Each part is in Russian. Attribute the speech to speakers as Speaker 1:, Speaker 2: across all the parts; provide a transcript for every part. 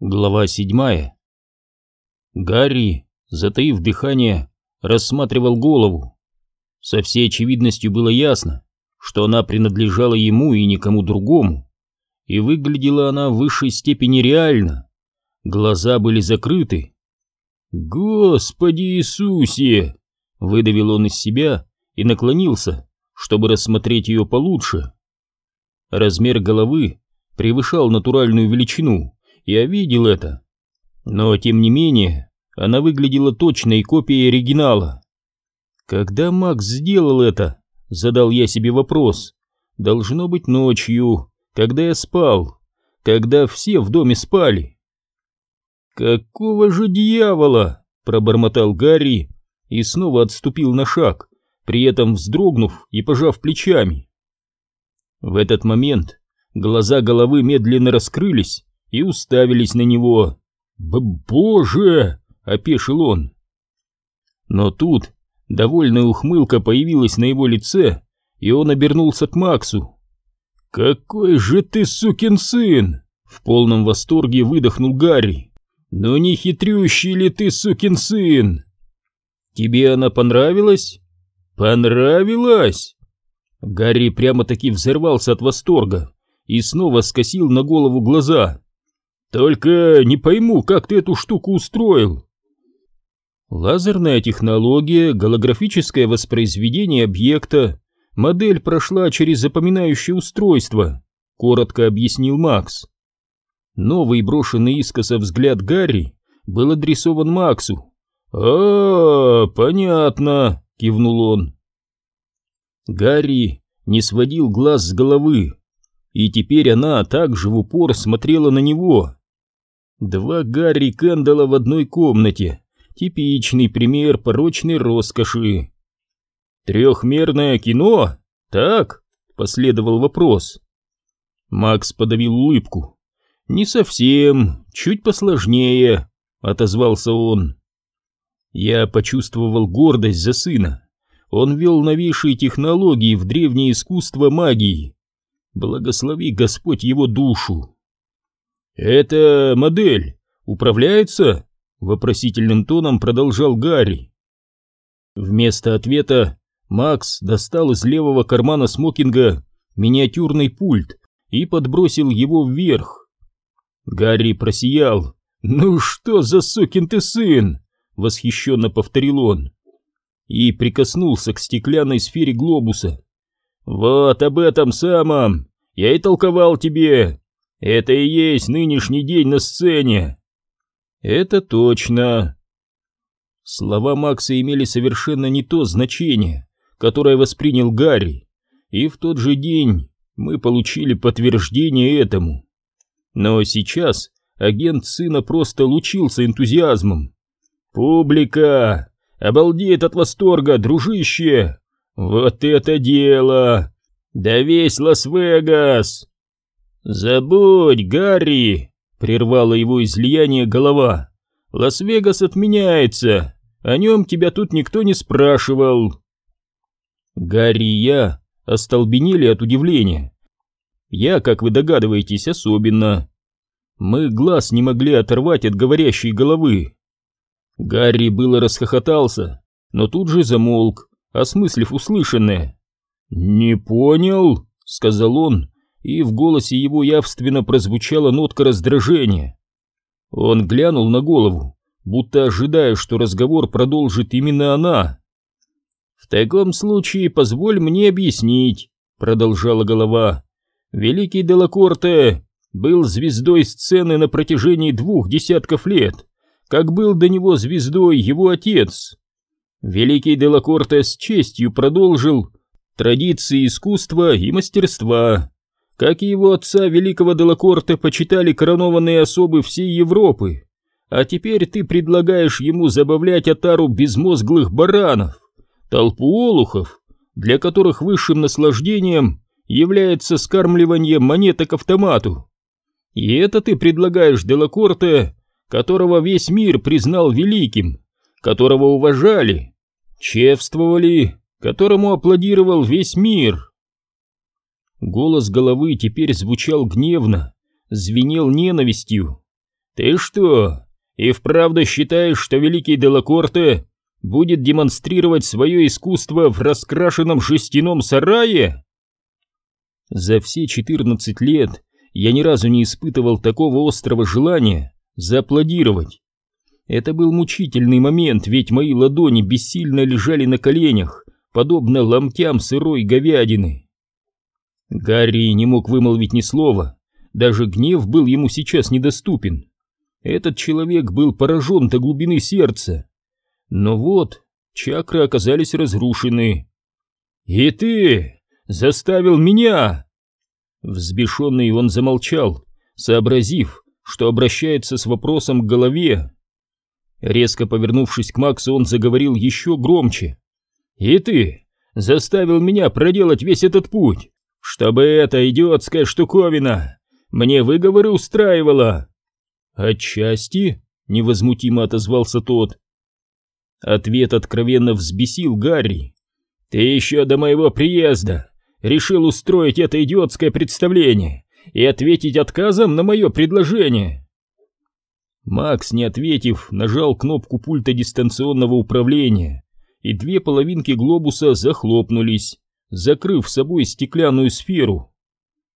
Speaker 1: Глава седьмая. Гарри, затаив дыхание, рассматривал голову. Со всей очевидностью было ясно, что она принадлежала ему и никому другому, и выглядела она в высшей степени реально. Глаза были закрыты. «Господи Иисусе!» — выдавил он из себя и наклонился, чтобы рассмотреть ее получше. Размер головы превышал натуральную величину, я видел это. Но, тем не менее, она выглядела точной копией оригинала. Когда Макс сделал это, задал я себе вопрос. Должно быть ночью, когда я спал, когда все в доме спали. «Какого же дьявола?» — пробормотал Гарри и снова отступил на шаг, при этом вздрогнув и пожав плечами. В этот момент глаза головы медленно раскрылись, и уставились на него. «Боже!» — опешил он. Но тут довольная ухмылка появилась на его лице, и он обернулся к Максу. «Какой же ты сукин сын!» — в полном восторге выдохнул Гарри. «Но не хитрющий ли ты сукин сын?» «Тебе она понравилась?» «Понравилась?» Гарри прямо-таки взорвался от восторга и снова скосил на голову глаза. Только не пойму, как ты эту штуку устроил. Лазерная технология, голографическое воспроизведение объекта. Модель прошла через запоминающее устройство, коротко объяснил Макс. Новый брошенный искоса взгляд Гарри был адресован Максу. «А, понятно», — кивнул он. Гарри не сводил глаз с головы, и теперь она также в упор смотрела на него. Два Гарри Кэндала в одной комнате. Типичный пример порочной роскоши. «Трехмерное кино? Так?» — последовал вопрос. Макс подавил улыбку. «Не совсем, чуть посложнее», — отозвался он. Я почувствовал гордость за сына. Он вел новейшие технологии в древнее искусство магии. Благослови Господь его душу. «Эта модель управляется?» — вопросительным тоном продолжал Гарри. Вместо ответа Макс достал из левого кармана смокинга миниатюрный пульт и подбросил его вверх. Гарри просиял. «Ну что за сукин ты сын?» — восхищенно повторил он. И прикоснулся к стеклянной сфере глобуса. «Вот об этом самом я и толковал тебе. Это и есть нынешний день на сцене. Это точно. Слова Макса имели совершенно не то значение, которое воспринял Гарри, и в тот же день мы получили подтверждение этому. Но сейчас агент сына просто лучился энтузиазмом. «Публика! Обалдеет от восторга, дружище! Вот это дело! Да весь Лас-Вегас!» «Забудь, Гарри!» — прервала его излияние голова. «Лас-Вегас отменяется, о нем тебя тут никто не спрашивал». Гарри и я остолбенели от удивления. Я, как вы догадываетесь, особенно. Мы глаз не могли оторвать от говорящей головы. Гарри было расхохотался, но тут же замолк, осмыслив услышанное. «Не понял», — сказал он, и в голосе его явственно прозвучала нотка раздражения. Он глянул на голову, будто ожидая, что разговор продолжит именно она. «В таком случае позволь мне объяснить», — продолжала голова. «Великий Делакорте был звездой сцены на протяжении двух десятков лет, как был до него звездой его отец. Великий Делакорте с честью продолжил традиции искусства и мастерства, как и его отца, великого Делакорте, почитали коронованные особы всей Европы. А теперь ты предлагаешь ему забавлять отару безмозглых баранов, толпу олухов, для которых высшим наслаждением является скармливание монеток автомату. И это ты предлагаешь Делакорте, которого весь мир признал великим, которого уважали, чествовали, которому аплодировал весь мир. Голос головы теперь звучал гневно, звенел ненавистью. Ты что, и вправду считаешь, что великий Делакорте будет демонстрировать свое искусство в раскрашенном жестяном сарае? За все 14 лет я ни разу не испытывал такого острого желания зааплодировать. Это был мучительный момент, ведь мои ладони бессильно лежали на коленях, подобно ломтям сырой говядины. Гарри не мог вымолвить ни слова, даже гнев был ему сейчас недоступен. Этот человек был поражен до глубины сердца. Но вот, чакры оказались разрушены. «И ты заставил меня!» Взбешенный он замолчал, сообразив, что обращается с вопросом к голове. Резко повернувшись к Максу, он заговорил еще громче. «И ты заставил меня проделать весь этот путь, чтобы эта идиотская штуковина мне выговоры устраивала!» «Отчасти?» — невозмутимо отозвался тот. Ответ откровенно взбесил Гарри. «Ты еще до моего приезда решил устроить это идиотское представление и ответить отказом на мое предложение!» Макс, не ответив, нажал кнопку пульта дистанционного управления, и две половинки глобуса захлопнулись, закрыв собой стеклянную сферу.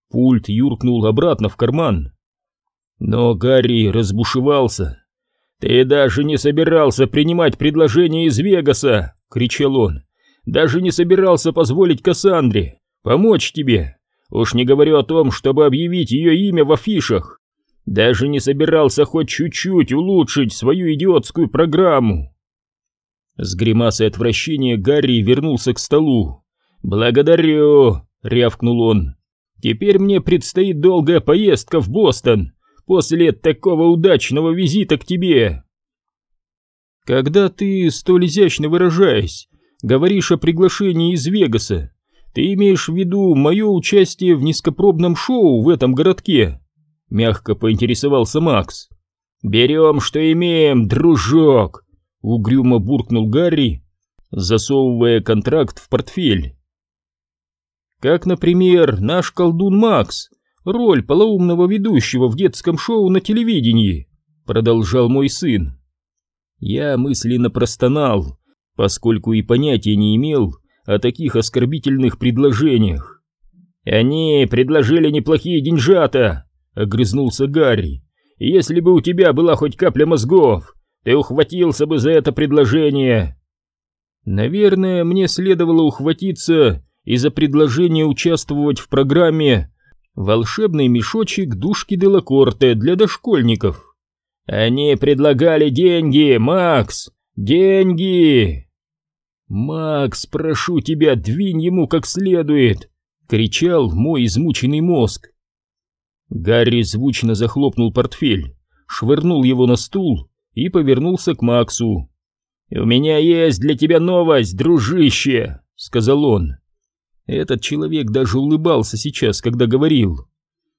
Speaker 1: Пульт юркнул обратно в карман. Но Гарри разбушевался. «Ты даже не собирался принимать предложение из Вегаса!» — кричал он. «Даже не собирался позволить Кассандре помочь тебе. Уж не говорю о том, чтобы объявить ее имя в афишах. Даже не собирался хоть чуть-чуть улучшить свою идиотскую программу. С гримасой отвращения Гарри вернулся к столу. «Благодарю!» — рявкнул он. «Теперь мне предстоит долгая поездка в Бостон после такого удачного визита к тебе!» «Когда ты, столь изящно выражаясь, говоришь о приглашении из Вегаса, ты имеешь в виду мое участие в низкопробном шоу в этом городке?» Мягко поинтересовался Макс. «Берем, что имеем, дружок!» Угрюмо буркнул Гарри, засовывая контракт в портфель. Как, например, наш колдун Макс, роль полоумного ведущего в детском шоу на телевидении, продолжал мой сын. Я мысленно простонал, поскольку и понятия не имел о таких оскорбительных предложениях. Они предложили неплохие деньжата, — огрызнулся Гарри. «Если бы у тебя была хоть капля мозгов, ты ухватился бы за это предложение!» «Наверное, мне следовало ухватиться и за предложение участвовать в программе «Волшебный мешочек душки Делакорте для дошкольников». «Они предлагали деньги, Макс! Деньги!» «Макс, прошу тебя, двинь ему как следует!» — кричал мой измученный мозг. Гарри звучно захлопнул портфель, швырнул его на стул и повернулся к Максу. «У меня есть для тебя новость, дружище!» — сказал он. Этот человек даже улыбался сейчас, когда говорил.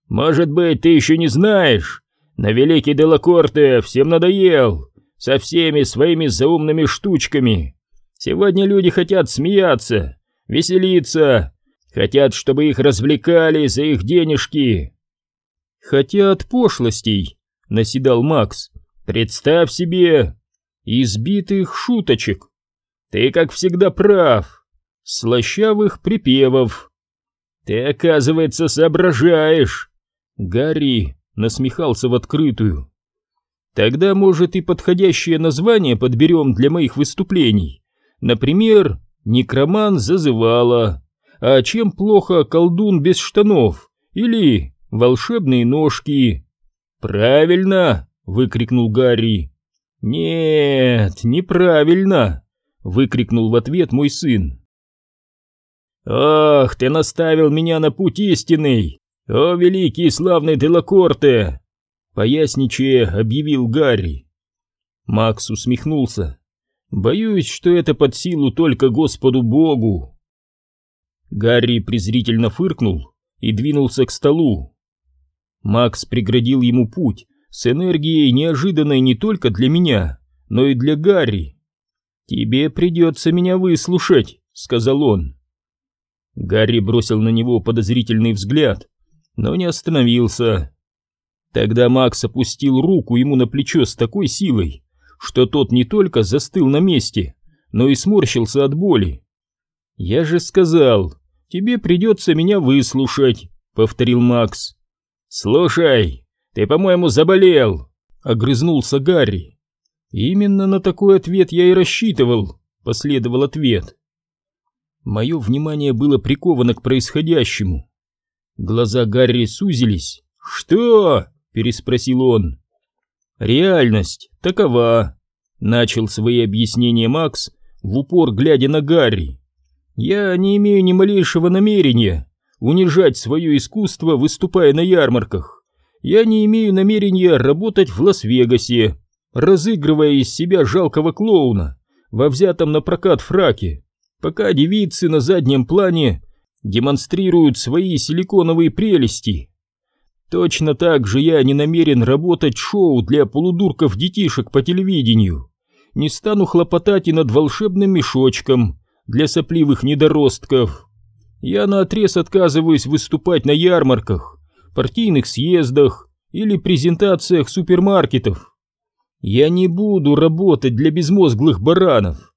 Speaker 1: «Может быть, ты еще не знаешь, но великий Делакорте всем надоел, со всеми своими заумными штучками. Сегодня люди хотят смеяться, веселиться, хотят, чтобы их развлекали за их денежки. Хотя от пошлостей, наседал Макс. Представь себе, избитых шуточек. Ты, как всегда, прав. Слащавых припевов. Ты, оказывается, соображаешь. Гарри насмехался в открытую. Тогда, может, и подходящее название подберем для моих выступлений. Например, «Некроман зазывала», а чем плохо колдун без штанов? Или волшебные ножки. Правильно, выкрикнул Гарри. Нет, неправильно, выкрикнул в ответ мой сын. Ах, ты наставил меня на путь истинный, о великий и славный Делакорте, поясничая, объявил Гарри. Макс усмехнулся. Боюсь, что это под силу только Господу Богу. Гарри презрительно фыркнул и двинулся к столу. Макс преградил ему путь с энергией, неожиданной не только для меня, но и для Гарри. «Тебе придется меня выслушать», — сказал он. Гарри бросил на него подозрительный взгляд, но не остановился. Тогда Макс опустил руку ему на плечо с такой силой, что тот не только застыл на месте, но и сморщился от боли. «Я же сказал, тебе придется меня выслушать», — повторил Макс. «Слушай, ты, по-моему, заболел», — огрызнулся Гарри. «Именно на такой ответ я и рассчитывал», — последовал ответ. Мое внимание было приковано к происходящему. Глаза Гарри сузились. «Что?» — переспросил он. «Реальность такова», — начал свои объяснения Макс, в упор глядя на Гарри. «Я не имею ни малейшего намерения унижать свое искусство, выступая на ярмарках. Я не имею намерения работать в Лас-Вегасе, разыгрывая из себя жалкого клоуна во взятом на прокат фраке, пока девицы на заднем плане демонстрируют свои силиконовые прелести. Точно так же я не намерен работать шоу для полудурков-детишек по телевидению. Не стану хлопотать и над волшебным мешочком для сопливых недоростков. Я наотрез отказываюсь выступать на ярмарках, партийных съездах или презентациях супермаркетов. Я не буду работать для безмозглых баранов.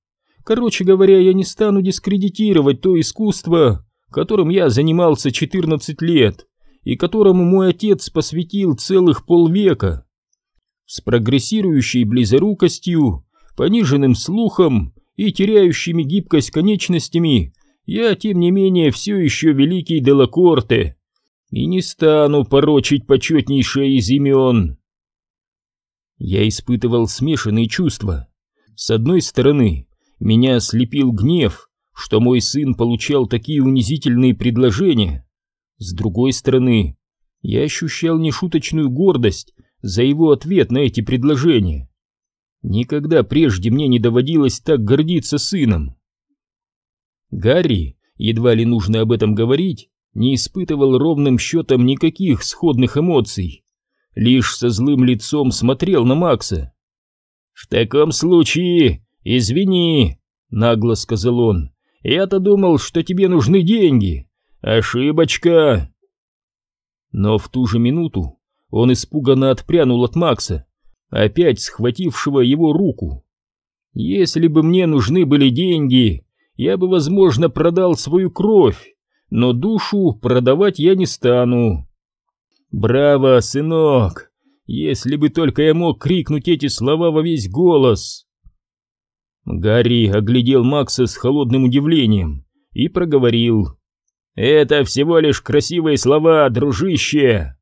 Speaker 1: Короче говоря, я не стану дискредитировать то искусство, которым я занимался 14 лет и которому мой отец посвятил целых полвека. С прогрессирующей близорукостью, пониженным слухом и теряющими гибкость конечностями, я, тем не менее, все еще великий Делакорте и не стану порочить почетнейшее из имен. Я испытывал смешанные чувства. С одной стороны, меня ослепил гнев, что мой сын получал такие унизительные предложения. С другой стороны, я ощущал нешуточную гордость за его ответ на эти предложения. Никогда прежде мне не доводилось так гордиться сыном. Гарри, едва ли нужно об этом говорить, не испытывал ровным счетом никаких сходных эмоций, лишь со злым лицом смотрел на Макса. «В таком случае, извини», — нагло сказал он, — «я-то думал, что тебе нужны деньги. Ошибочка!» Но в ту же минуту он испуганно отпрянул от Макса, опять схватившего его руку. «Если бы мне нужны были деньги, я бы, возможно, продал свою кровь, но душу продавать я не стану». «Браво, сынок! Если бы только я мог крикнуть эти слова во весь голос!» Гарри оглядел Макса с холодным удивлением и проговорил. «Это всего лишь красивые слова, дружище!»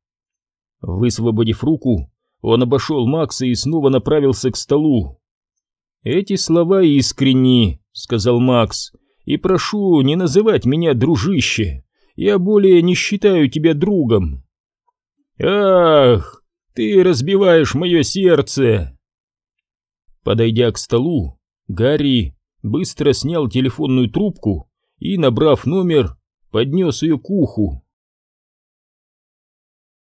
Speaker 1: Высвободив руку, он обошел Макса и снова направился к столу. «Эти слова искренни», — сказал Макс, — «и прошу не называть меня дружище. Я более не считаю тебя другом». «Ах, ты разбиваешь мое сердце!» Подойдя к столу, Гарри быстро снял телефонную трубку и, набрав номер, поднес ее к уху.